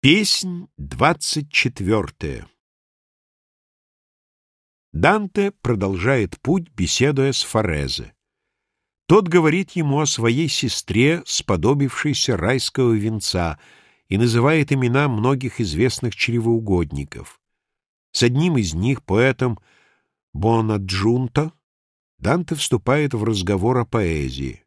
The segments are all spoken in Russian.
Песнь двадцать четвертая Данте продолжает путь, беседуя с Форезе. Тот говорит ему о своей сестре, сподобившейся райского венца, и называет имена многих известных чревоугодников. С одним из них, поэтом Бонаджунто, Данте вступает в разговор о поэзии.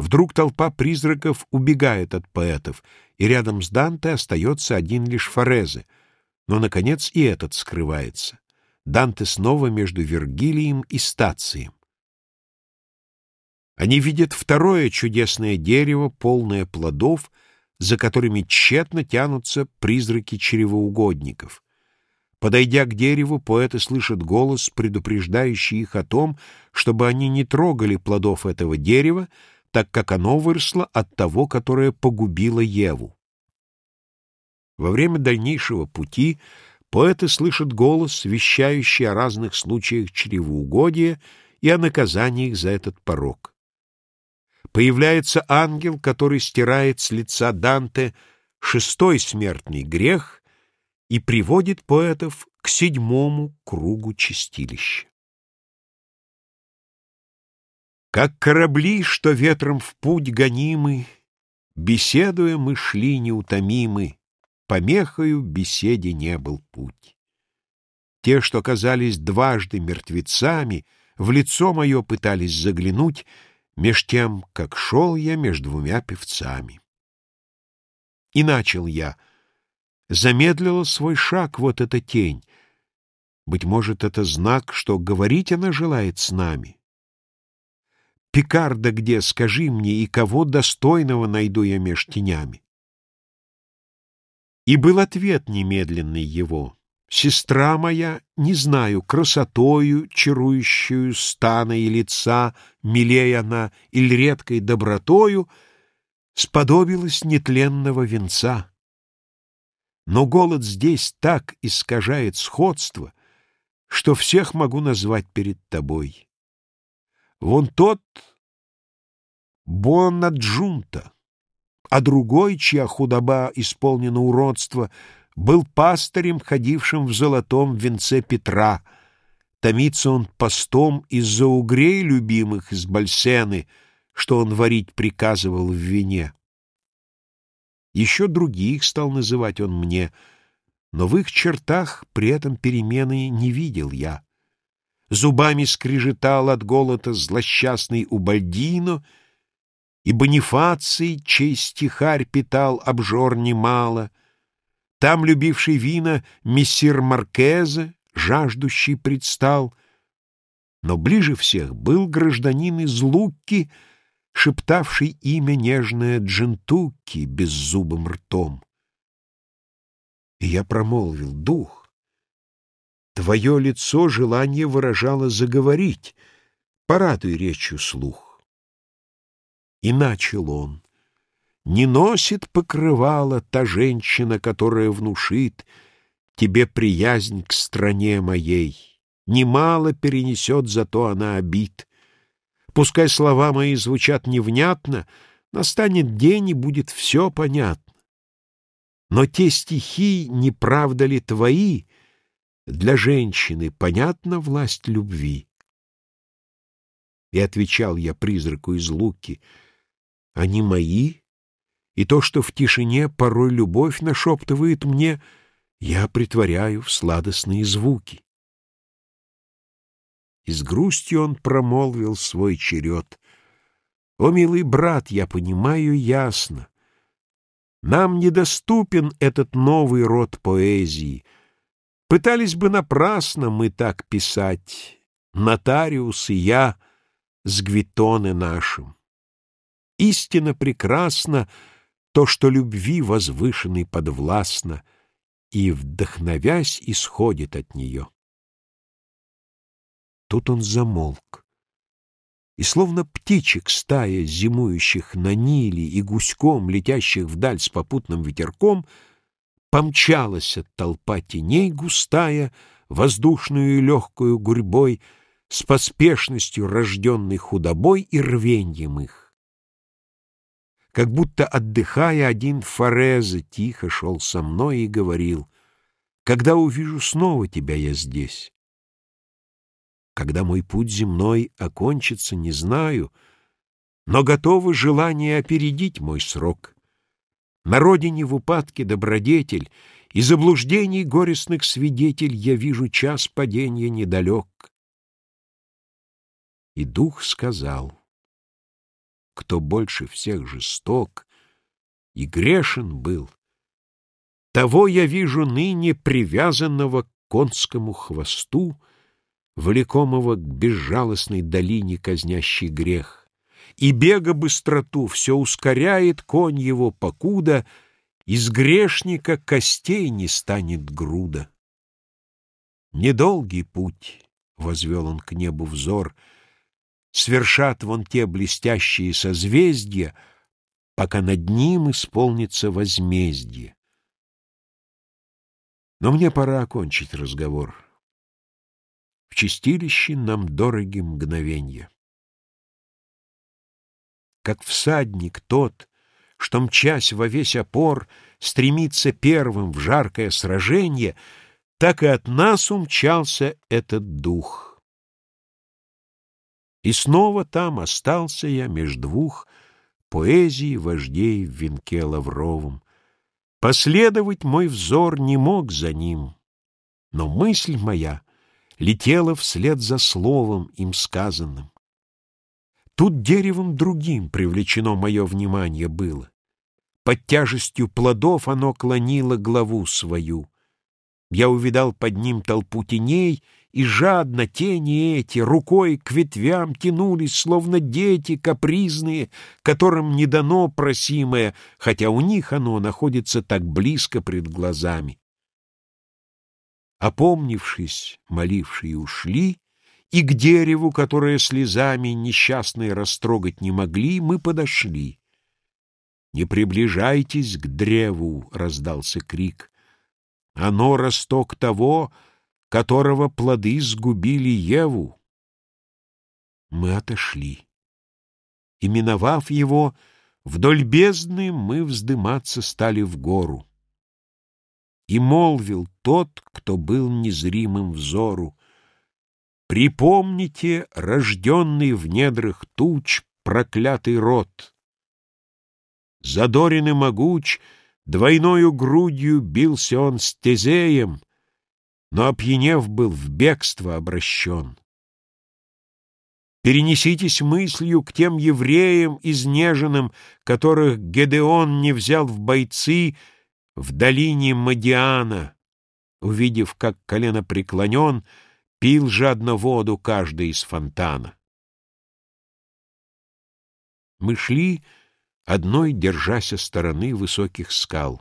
Вдруг толпа призраков убегает от поэтов, и рядом с Данте остается один лишь Форезе, но, наконец, и этот скрывается. Данте снова между Вергилием и Стацием. Они видят второе чудесное дерево, полное плодов, за которыми тщетно тянутся призраки чревоугодников. Подойдя к дереву, поэты слышат голос, предупреждающий их о том, чтобы они не трогали плодов этого дерева, так как оно выросло от того, которое погубило Еву. Во время дальнейшего пути поэты слышат голос, вещающий о разных случаях чревоугодия и о наказаниях за этот порог. Появляется ангел, который стирает с лица Данте шестой смертный грех и приводит поэтов к седьмому кругу чистилища. Как корабли, что ветром в путь гонимы, Беседуя, мы шли неутомимы, Помехою беседе не был путь. Те, что казались дважды мертвецами, В лицо мое пытались заглянуть, Меж тем, как шел я между двумя певцами. И начал я. Замедлила свой шаг вот эта тень. Быть может, это знак, что говорить она желает с нами. Пикарда где, скажи мне, и кого достойного найду я меж тенями? И был ответ немедленный его. Сестра моя, не знаю, красотою, чарующую стана и лица, милей она или редкой добротою, сподобилась нетленного венца. Но голод здесь так искажает сходство, что всех могу назвать перед тобой. Вон тот Буанаджунта, а другой, чья худоба исполнена уродства, был пастырем, ходившим в золотом венце Петра. Томится он постом из-за угрей любимых из Бальсены, что он варить приказывал в вине. Еще других стал называть он мне, но в их чертах при этом перемены не видел я. Зубами скрежетал от голода злосчастный Убальдино, И Бонифаций, чей стихарь питал обжор немало, Там любивший вина мессир Маркезе, жаждущий предстал, Но ближе всех был гражданин из Лукки, Шептавший имя нежное Джентуки беззубым ртом. И я промолвил, дух, Твое лицо желание выражало заговорить, порадуй речью слух. И начал он. Не носит покрывала та женщина, которая внушит тебе приязнь к стране моей. Немало перенесет зато она обид. Пускай слова мои звучат невнятно, настанет день, и будет все понятно. Но те стихи, не правда ли твои, для женщины понятна власть любви? И отвечал я призраку из луки, они мои, и то, что в тишине порой любовь нашептывает мне, я притворяю в сладостные звуки. И с грустью он промолвил свой черед. О, милый брат, я понимаю ясно, нам недоступен этот новый род поэзии — Пытались бы напрасно мы так писать, Нотариус и я с Гвитоны нашим. Истинно прекрасно то, что любви возвышенной подвластно И, вдохновясь, исходит от нее. Тут он замолк, и словно птичек стая, зимующих на Ниле и гуськом, летящих вдаль с попутным ветерком — Помчалась толпа теней густая, Воздушную и легкую гурьбой, С поспешностью рожденной худобой И рвеньем их. как будто отдыхая, один Форезе тихо шел со мной и говорил, «Когда увижу снова тебя я здесь?» Когда мой путь земной окончится, не знаю, но готово желание опередить мой срок. На родине в упадке добродетель, и заблуждений горестных свидетель я вижу час падения недалек. И дух сказал, кто больше всех жесток и грешен был, того я вижу ныне привязанного к конскому хвосту, влекомого к безжалостной долине казнящий грех. И бега быстроту все ускоряет конь его, покуда из грешника костей не станет груда. Недолгий путь, — возвел он к небу взор, — свершат вон те блестящие созвездия, пока над ним исполнится возмездие. Но мне пора окончить разговор. В чистилище нам дороги мгновенья. Как всадник тот, что, мчась во весь опор, стремится первым в жаркое сражение, так и от нас умчался этот дух. И снова там остался я меж двух поэзии вождей в венке лавровом. Последовать мой взор не мог за ним, но мысль моя летела вслед за словом им сказанным. Тут деревом другим привлечено мое внимание было. Под тяжестью плодов оно клонило главу свою. Я увидал под ним толпу теней, и жадно тени эти рукой к ветвям тянулись, словно дети капризные, которым не дано просимое, хотя у них оно находится так близко пред глазами. Опомнившись, молившие ушли, и к дереву, которое слезами несчастные растрогать не могли, мы подошли. «Не приближайтесь к древу!» — раздался крик. «Оно росток того, которого плоды сгубили Еву». Мы отошли. И, миновав его, вдоль бездны мы вздыматься стали в гору. И молвил тот, кто был незримым взору, Припомните рожденный в недрах туч проклятый род. Задорен и могуч, двойною грудью бился он с Тезеем, но, опьянев, был в бегство обращен. Перенеситесь мыслью к тем евреям изнеженным, которых Гедеон не взял в бойцы, в долине Мадиана, увидев, как колено преклонен, пил жадно воду каждый из фонтана. Мы шли, одной держася стороны высоких скал.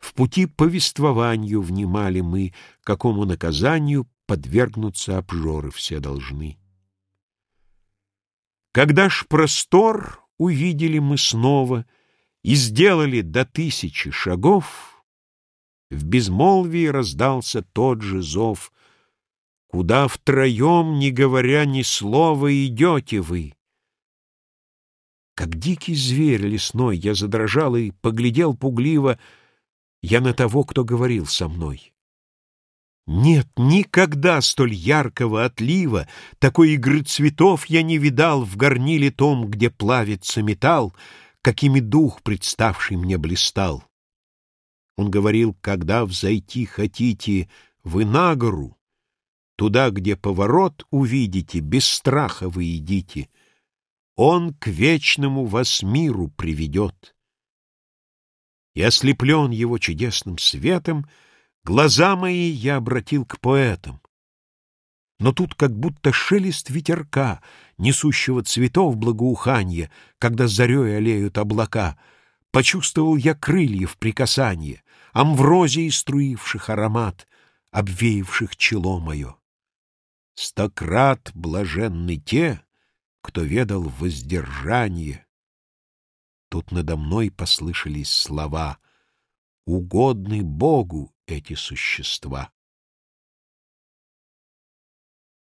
В пути повествованию внимали мы, какому наказанию подвергнуться обжоры все должны. Когда ж простор увидели мы снова — и сделали до тысячи шагов, в безмолвии раздался тот же зов, куда втроем, не говоря ни слова, идете вы. Как дикий зверь лесной я задрожал и поглядел пугливо я на того, кто говорил со мной. Нет, никогда столь яркого отлива, такой игры цветов я не видал в горниле том, где плавится металл, какими дух, представший мне, блистал. Он говорил, когда взойти хотите вы на гору, туда, где поворот увидите, без страха вы идите, он к вечному вас миру приведет. И ослеплен его чудесным светом, глаза мои я обратил к поэтам. Но тут как будто шелест ветерка, несущего цветов благоуханье, когда зарей олеют облака, почувствовал я крыльев прикасанье, амврозии струивших аромат, обвеявших чело мое. Стократ блаженны те, кто ведал воздержание. Тут надо мной послышались слова «Угодны Богу эти существа».